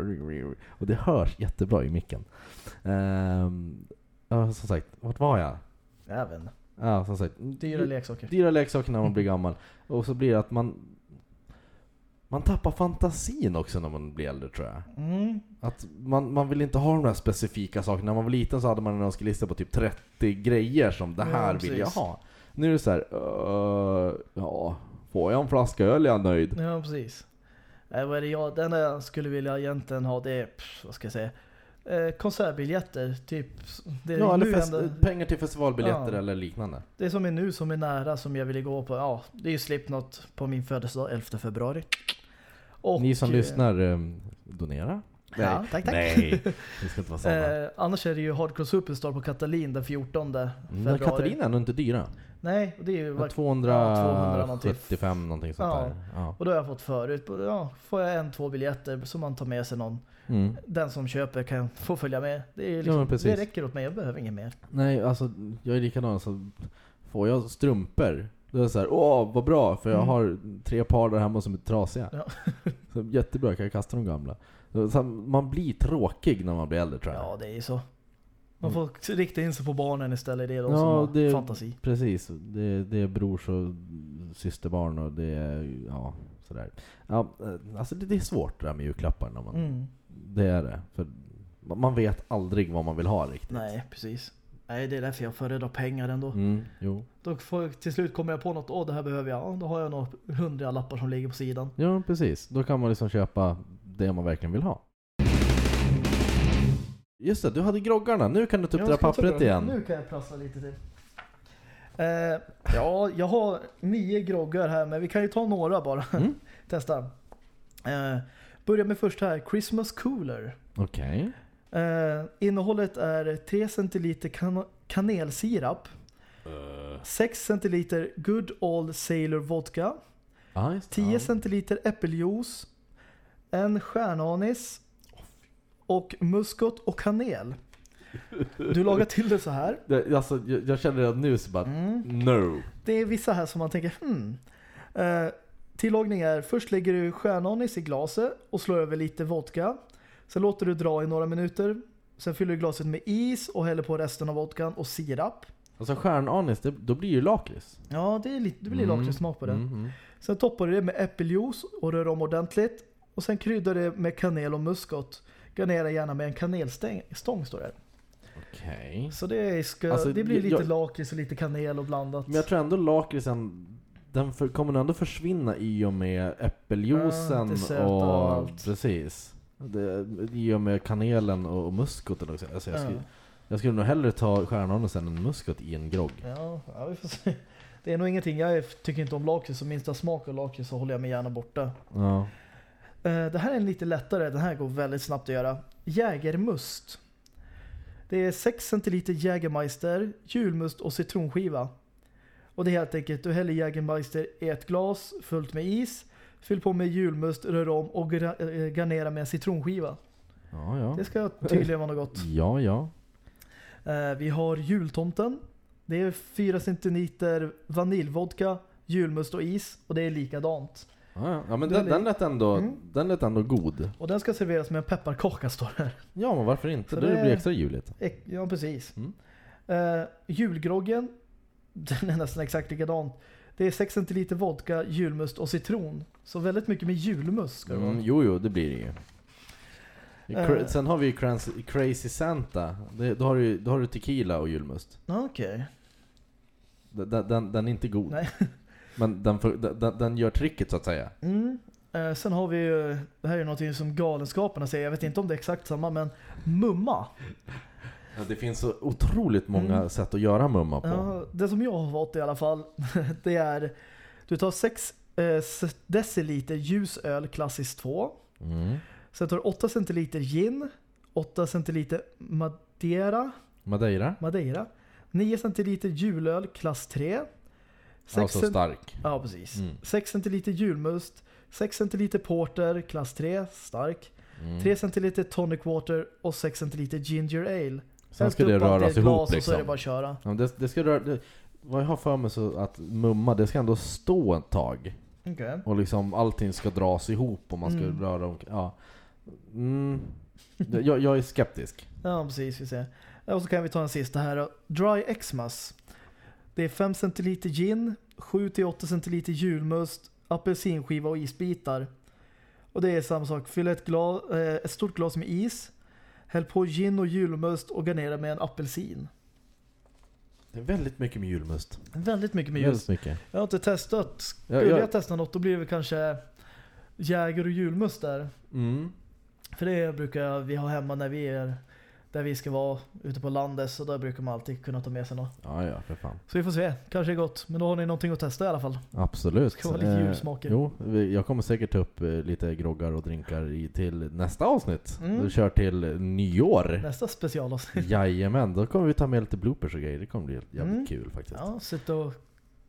Och det hörs jättebra i micken. Ja, som sagt, vart var jag? Även. Ja, som sagt. Dyra leksaker. dyra leksaker när man blir gammal. Och så blir det att man man tappar fantasin också när man blir äldre tror jag. Mm. Att man, man vill inte ha de där specifika sakerna. När man var liten så hade man en önskelista på typ 30 grejer som det Ja, här vill jag ha. Nu är det så här, "Öh, ja, får jag en flaska öl är jag nöjd. Ja precis. Äh, vad är det jag, det enda jag skulle vilja egentligen ha det är, pff, vad ska jag säga, eh, konsertbiljetter. Typ. Det, är Ja, eller fest, pengar till festivalbiljetter Ja. eller liknande. det som är nu som är nära som jag vill gå på. Ja, det är ju Slipknot på min födelsedag 11 februari. Och, Ni som eh, lyssnar, um, donera? Ja, tack tack. Nej, vi ska inte vara sådana. Eh, annars är det ju Hardcore Superstar på Katalin den 14 Men februari. Katarina är nog inte dyra. Nej, och det är ju... Ja, Ja, 200 någonting. 275 någonting sånt Ja. där. Ja. Och då har jag fått förut, ja, får jag en, två biljetter så man tar med sig någon. Mm. Den som köper kan få följa med. Det, är Ja, liksom, men precis. det räcker åt mig, jag behöver inget mer. Nej, alltså jag är likadan. Så får jag strumpor, då är det så här, åh vad bra, för jag Mm. har tre par där hemma som är trasiga. Ja. [LAUGHS] så jättebra, kan jag kasta de gamla. Man blir tråkig när man blir äldre tror jag. Ja, det är ju så. Man får rikta in sig på barnen istället, det är de Ja, som har det- fantasi. Precis, det, det är brors och systerbarn och det är, ja, sådär. Ja, eh, alltså det, det är svårt det där med julklappar när man, Mm. det är det. För man vet aldrig vad man vill ha riktigt. Nej, precis. Nej, det är därför jag föredrar pengar ändå. Mm, jo. Då får, till slut kommer jag på något, åh det här behöver jag. Ja, Då har jag några hundra lappar som ligger på sidan. Ja, precis. Då kan man liksom köpa det man verkligen vill ha. Just det, du hade groggarna. Nu kan du ta upp det där pappret igen. Nu kan jag prassla lite till. Eh, ja, jag har nio groggar här, men vi kan ju ta några bara. Mm. [LAUGHS] Testa. Eh, börja med först här, Christmas Cooler. Okej. Eh, innehållet är 3 centiliter kan kanelsirap, 6 centiliter Good Old Sailor Vodka, det. 10 Ja. centiliter äppeljuice, en stjärnanis och muskot och kanel. Du lagar till det så här. Det, alltså, jag, jag känner redan nu så bara, Mm. no. Det är vissa här som man tänker, hmm. Eh, tillagning är, först lägger du stjärnanis i glaset och slår över lite vodka. Sen låter du dra i några minuter. Sen fyller du glaset med is och häller på resten av vodkan och sirap. Alltså stjärnanis, det, då blir ju lakrits. Ja, det, är lite, det blir Mm. lakritssmak på det. Mm, mm. Sen toppar du det med äppeljuice och rör om ordentligt. Och sen kryddar det med kanel och muskot. Garnera gärna med en kanelstång står det. Okej. Så det, ska, Alltså, det blir lite jag- lakrits och lite kanel och blandat. Men jag tror ändå lakritsen, den för, kommer nog ändå försvinna i och med Ja, äppeljuicen söta och och... allt. Precis. Det, I och med kanelen och, och muskoten också. Alltså jag, Ja. skulle, jag skulle nog hellre ta stjärnanisen än muskot i en grogg. Ja, ja, vi får se. Det är nog ingenting, jag tycker inte om lakrits, så minsta smak av lakrits så håller jag mig gärna borta. Ja. Eh, Det här är en lite lättare, den här går väldigt snabbt att göra. Jägermust. Det är 6 centiliter Jägermeister, julmust och citronskiva. Och det är helt enkelt, du häller Jägermeister i ett glas fullt med is, fyll på med julmust, rör om och eh, garnera med en citronskiva. Ja, ja. Det ska tydligen vara något gott. [LAUGHS] Ja, ja. Eh, Vi har jultomten. Det är 4 centiliter vaniljvodka, julmust och is. Och det är likadant. Ja, ja. men Den den, lät ändå, Mm. den lät ändå god. Och den ska serveras med en pepparkaka står det här. Ja, men varför inte? Så det, det- blir extra juligt. Ja, precis. Mm. Eh, julgroggen. [LAUGHS] Den är nästan exakt likadan. Det är 6 centiliter vodka, julmust och citron. Så väldigt mycket med julmust ska det Mm, vara. jo, jo, det blir det ju. Cra- Sen har vi ju Crazy, Santa. Det, då, har du, då har du tequila och julmust. Okej. Den, den, den är inte god. Nej. [LAUGHS] Men den, får- den, den, gör tricket så att säga. Mm. Eh, sen har vi ju, det här är någonting som Galenskaparna säger, jag vet inte om det är exakt samma, men mumma. Ja, det finns så otroligt många Mm. sätt att göra mumma på. Ja, det som jag har fått i alla fall, [LAUGHS] det är du tar 6 eh, deciliter ljusöl klassiskt 2. Mm. Sen tar du 8 centiliter gin, 8 centiliter madeira, Madeira. madeira 9 centiliter julöl klass 3. Alltså cent- stark. Ja, precis. Mm. 6 centiliter julmust, 6 centiliter porter klass 3, stark. Mm. 3 centiliter tonic water och 6 centiliter ginger ale. Sen ska det röras ihop glas Och så är liksom. det bara att köra. Ja, det, det ska röra, det, vad jag har för mig så att mumma, det ska ändå stå ett tag. Okej. Och liksom allting ska dras ihop och man ska Mm. röra om, ja. Mm. Jag, jag är skeptisk. Ja, precis. Vi ser. Och så kan vi ta en sista här då. Dry Xmas. Det är 5 centiliter gin, 7-8 centiliter julmust, apelsinskiva och isbitar. Och det är samma sak. Fyll ett, glas, eh, ett stort glas med is. Häll på gin och julmust och garnera med en apelsin. Det är väldigt mycket med julmust. Väldigt mycket med ljus. mycket. Jag har inte testat. Skulle Ja, jag, jag- testa något då blir det kanske Jäger och julmust där. Mm. För det brukar vi ha hemma när vi är där vi ska vara ute på landet. Så där brukar man alltid kunna ta med sig något. Ja, ja, för fan. Så vi får se. Kanske är gott. Men då har ni någonting att testa i alla fall. Absolut. Ska vara lite Eh, julsmaker. jo, vi- jag kommer säkert ta upp eh, lite groggar och drinkar i, till nästa avsnitt. Mm. Vi kör till eh, nyår. Nästa specialavsnitt. Jajamän, då kommer vi ta med lite bloopers och grejer. Det kommer bli jävligt Mm. kul faktiskt. Ja, sitta och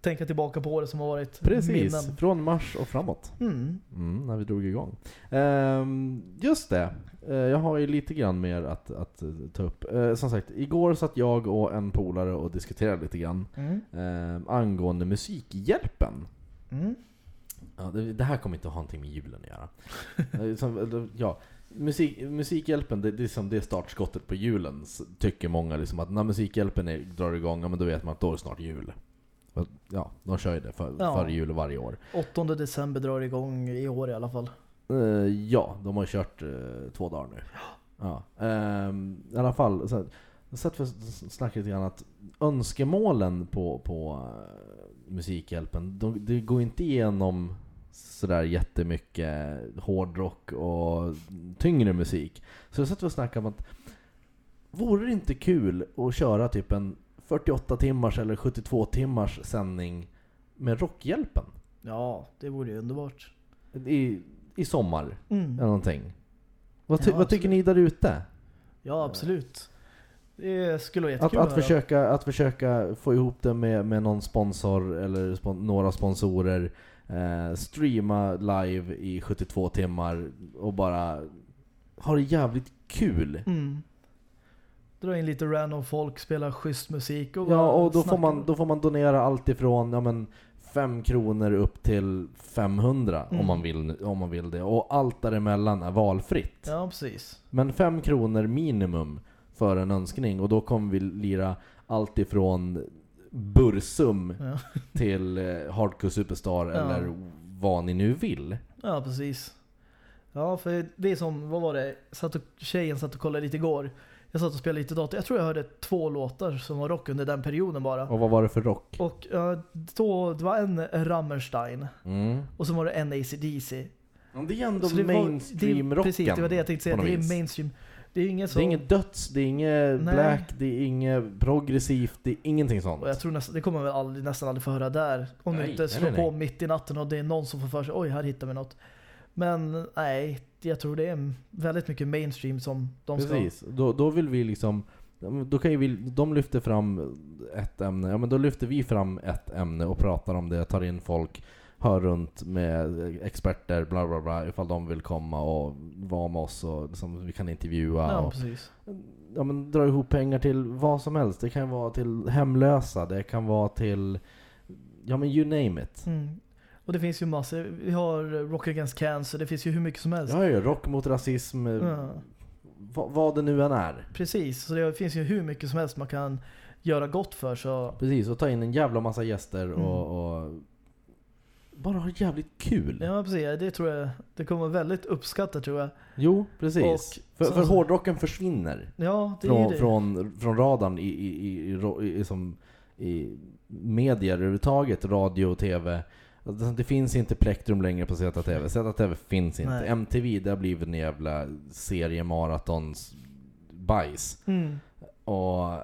tänka tillbaka på året som har varit. Precis, Minnen. från mars och framåt. Mm. Mm, när vi drog igång. Ehm, just det, Eh, jag har ju lite grann mer att, att eh, ta upp. Eh, som sagt, igår satt jag och en polare och diskuterade lite grann Mm. eh, angående Musikhjälpen. Mm. Ja, det, det här kommer inte att ha någonting med julen att göra. [LAUGHS] Eh, som, ja, musik, musikhjälpen, det, det, är som det startskottet på julen, tycker många. Liksom, att när Musikhjälpen är, drar igång, ja, men då vet man att då är det snart jul. Ja, de kör ju det för, Ja. före jul varje år. 8 december drar igång i år i alla fall. Eh, ja, de har kört eh, två dagar nu. Ja, ehm, I alla fall, så, Då satt vi och snackade lite grann att önskemålen på, på eh, Musikhjälpen, de, det går inte igenom sådär jättemycket hårdrock och tyngre musik. Så då satt och snackade om att vore det inte kul att köra typ en 48 timmars eller 72 timmars sändning med Rockhjälpen Ja, det vore ju underbart. i, i sommar Mm. eller någonting. Vad, ty, Ja, vad tycker ni där ute? Ja, absolut. Det skulle vara Att, jättekul att, höra. försöka, att försöka få ihop det med, med någon sponsor eller spon, några sponsorer. Eh, streama live i 72 timmar och bara ha det jävligt kul. Mm. Dra in lite random folk, spela schysst musik och Ja, och då får, snacka. man, då får man donera allt ifrån ja, men, 5 kronor upp till 500 Mm. om, man vill, om man vill det. Och allt däremellan är valfritt. Ja, precis. Men 5 kronor minimum för en önskning och då kommer vi lira allt ifrån Bursum Ja. [LAUGHS] till eh, Hardcore Superstar Ja. eller vad ni nu vill. ja, precis. Ja, för det är som, vad var det? Satt och, tjejen satt och kollade lite igår. Jag satt och spelade lite dator. Jag tror jag hörde två låtar som var rock under den perioden bara. Och vad var det för rock? Och ja, då, det var en Rammerstein Mm. och så var det en AC/DC. Ja, Det är ändå det mainstream-rocken. det- Precis, det var det jag tänkte säga. Det är vis. mainstream. Det är inget Det så... är inget döds, det är inget Nej. black, det är inget progressivt, det är ingenting sånt. Och jag tror nästan, det kommer man väl aldrig, nästan aldrig få höra där. Om Nej, du inte slår nej, på mitt i natten och det är någon som får för sig oj, här hittar vi något. Men nej, jag tror det är väldigt mycket mainstream som de ska Precis, då, då vill vi liksom Då kan ju vi, de lyfter fram ett ämne, ja men då lyfter vi fram ett ämne och pratar om det, tar in folk, hör runt med experter, bla bla bla, ifall de vill komma och vara med oss och som vi kan intervjua. Ja, och, precis. ja, men dra ihop pengar till vad som helst. Det kan vara till hemlösa, det kan vara till, ja men you name it. Mm. Och det finns ju massor. Vi har Rock Against Cancer, det finns ju hur mycket som helst. Ja, ja, rock mot rasism, Ja, vad, det nu än är. precis, så det finns ju hur mycket som helst man kan göra gott för. Så Precis, och ta in en jävla massa gäster Mm. och, och bara ha jävligt kul. ja, precis. Det tror jag, det kommer vara väldigt uppskattat tror jag. Jo, precis. Och- för, för hårdrocken försvinner Ja, det är från, det. från, från radarn i, i, i, i, som, i medier överhuvudtaget, radio och tv. Alltså, Det finns inte plektrum längre på ZTV. ZTV finns inte. Nej. MTV, det har blivit en jävla seriemaratons bajs. Mm. Och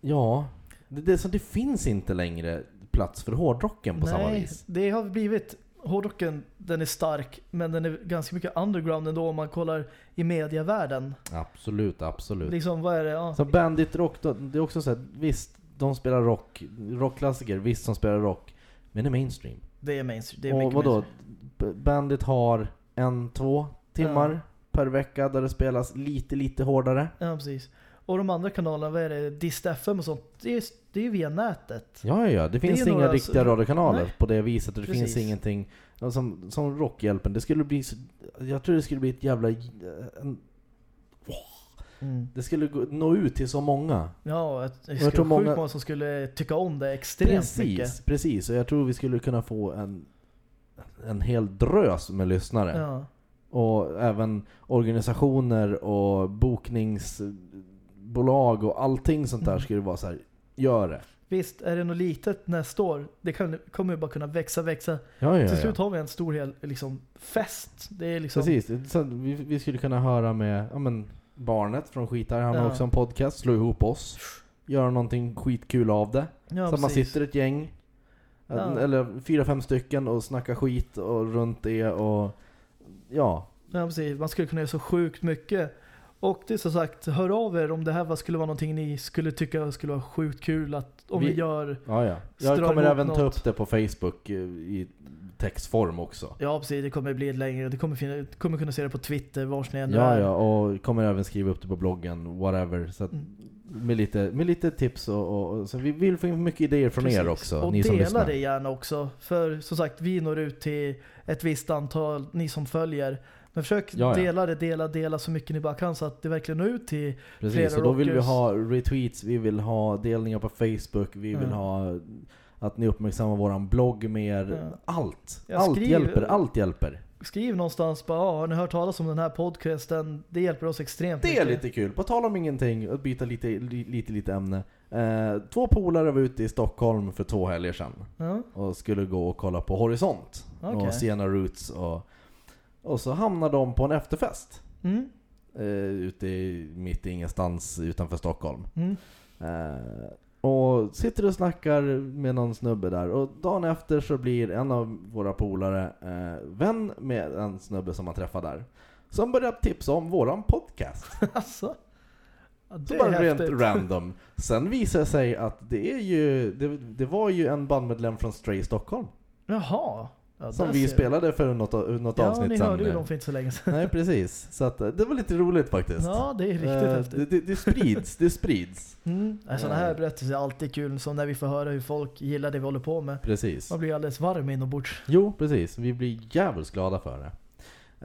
ja, det, det, så det finns inte längre plats för hårdrocken på samma Nej, vis. det har blivit hårdrocken, den är stark, men den är ganska mycket underground ändå om man kollar i medievärlden. Absolut, absolut. Liksom, vad är det? Ja, Så Bandit Rock, då, det är också så här, visst, de spelar rock, rockklassiker, visst de spelar rock, men det är mainstream. Det är mainstream. Det är och mycket vadå? Bandit har en, två timmar Ja. per vecka där det spelas lite, lite hårdare. Ja, precis. Och de andra kanalerna, vad är det? Dist FM och sånt, det är, det är ju via nätet. Ja, ja. Det finns är inga några- riktiga radiokanaler Nej. på det viset. Det Precis. finns ingenting som, som Rockhjälpen. Det skulle bli, jag tror det skulle bli ett jävla... En, Mm. det skulle gå, nå ut till så många. Ja, det skulle jag tror vara många- många som skulle tycka om det extremt mycket. Precis, precis. Och jag tror vi skulle kunna få en, en hel drös med lyssnare. Ja. Och även organisationer och bokningsbolag och allting sånt där Mm. skulle vara så här. gör det. Visst, är det något litet nästa år, det kan, kommer ju bara kunna växa, växa. Ja, ja, Till ja. slut har vi en stor hel liksom, fest. Det är liksom... Precis. Vi, vi skulle kunna höra med ja, men, Barnet från Skitar. Han har Ja. också en podcast. Slå ihop oss. Göra någonting skitkul av det. Ja, så att man precis. sitter ett gäng. Ja. Eller fyra, fem stycken och snackar skit och runt det och ja. Ja, precis. Man skulle kunna göra så sjukt mycket. Och det är som sagt, hör av er om det här skulle vara någonting ni skulle tycka skulle vara sjukt kul att om vi, Vi- gör. ja, ja. Jag kommer även ta något. upp det på Facebook eh, i textform också. Ja precis, det kommer bli längre. Det kommer, finna, kommer kunna se det på Twitter, vars ni än Ja, ja, och kommer även skriva upp det på bloggen, whatever. Så att, Mm. med, lite, med lite tips och, och, och så vi vill få in mycket idéer från er Precis. också, Och ni som dela lyssnar. det gärna också. För som sagt, vi når ut till ett visst antal, ni som följer. Men försök Ja, ja. dela det, dela, dela så mycket ni bara kan så att det verkligen når ut till Precis, flera och då vill vi rockers. ha retweets, vi vill ha delningar på Facebook, vi vill Ja. ha att ni uppmärksammar våran blogg mer. Ja. Allt! Jag allt skriver- hjälper, allt hjälper. skriv någonstans bara, har ni hört talas om den här podcasten? Det hjälper oss extremt Det är mycket. lite kul. På tal om ingenting, att byta lite, li- lite, lite ämne. Eh, två polare var ute i Stockholm för två helger sedan Ja, och skulle gå och kolla på Horisont Okej. och Siena Roots och, och så hamnar de på en efterfest mm, eh, ute i, mitt i ingenstans utanför Stockholm. mm. Eh, och sitter och snackar med någon snubbe där och dagen efter så blir en av våra polare eh, vän med en snubbe som man träffar där. Som börjar tipsa om våran podcast. [LAUGHS] Alltså. Ja, det Så är bara rent random. Sen visar det sig att det är ju, det, det var ju en bandmedlem från Stray Stockholm. Jaha. Ja, Som vi spelade för något, något Ja, avsnitt ni sen. hörde ju dem för inte så länge sedan. Nej precis. Så att, eh, det var lite roligt faktiskt. Ja, det är riktigt Eh, häftigt. det, det, det sprids, det sprids. Mm. Sådana här Ja. berättelser är alltid kul, som när vi får höra hur folk gillar det vi håller på med. Precis. Man blir alldeles varm inombords. Jo, precis. Vi blir jävligt glada för det.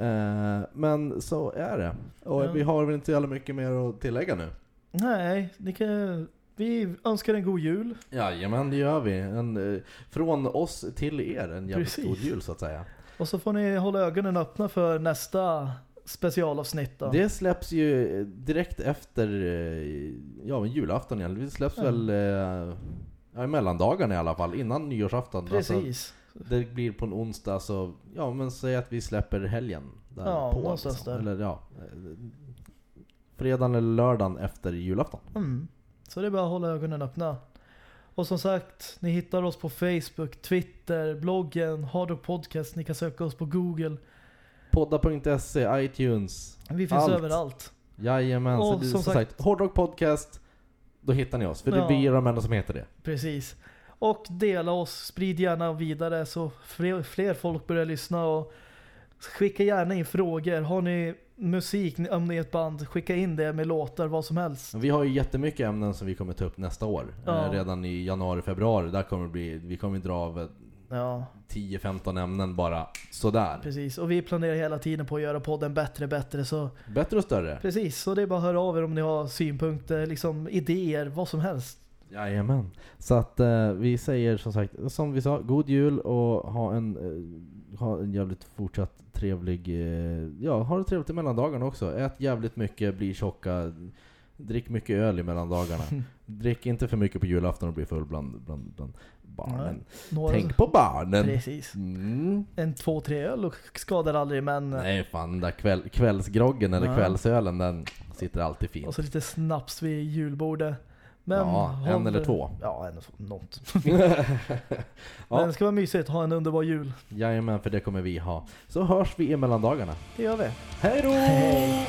Eh, men så är det. Och Ja. vi har väl inte så jävla mycket mer att tillägga nu. Nej, ni kan, vi önskar en god jul. Jajamän, det gör vi. En, eh, från oss till er, en jävligt Precis. god jul så att säga. Och så får ni hålla ögonen öppna för nästa specialavsnitt då. Det släpps ju direkt efter eh, ja, men julafton igen. Det släpps Ja. väl eh, ja, i mellandagarna i alla fall, innan nyårsafton. Alltså, Precis. det blir på en onsdag, så ja men säg att vi släpper helgen. Där Ja, på, någonstans där. Eller ja, fredagen eller lördagen efter julafton. Mm. Så det är bara att hålla ögonen öppna. Och som sagt, ni hittar oss på Facebook, Twitter, bloggen, Hardrock Podcast. Ni kan söka oss på Google. Podda.se, iTunes, Vi finns Allt. överallt. jajamän. Så Och det, som som sagt, Hårdrock Podcast, då hittar ni oss. För det Ja. är vi de enda som heter det. Precis. Och dela oss, sprid gärna vidare så fler, fler folk börjar lyssna och skicka gärna in frågor. Har ni musik, om ni är ett band, skicka in det med låtar, vad som helst. Vi har ju jättemycket ämnen som vi kommer ta upp nästa år. Ja. Eh, redan i januari, februari. Där kommer det bli, vi kommer dra av eh, Ja, 10-15 ämnen bara sådär. precis. Och vi planerar hela tiden på att göra podden bättre, bättre. Så Bättre och större. precis, så det är bara att höra av er om ni har synpunkter, liksom idéer, vad som helst. Jajamän. Så att eh, vi säger som sagt, som vi sa, god jul och ha en, eh, ha en jävligt fortsatt trevlig, eh, ja ha det trevligt i mellandagarna också. Ät jävligt mycket, bli tjocka, drick mycket öl i mellandagarna. [LAUGHS] Drick inte för mycket på julafton och bli full bland, bland, bland barnen. Några, Tänk på barnen! Precis. Mm. En, två, tre öl och skadar aldrig, men... Nej fan, den där kväll, kvällsgroggen eller Ja. kvällsölen den sitter alltid fint. Och så lite snaps vid julbordet. Men Ja, en håll- eller två. Ja, en. Något. [LAUGHS] ja, Men det ska vara mysigt. Ha en underbar jul. jajamän, för det kommer vi ha. Så hörs vi i mellandagarna. Det gör vi. Hej då! Hej!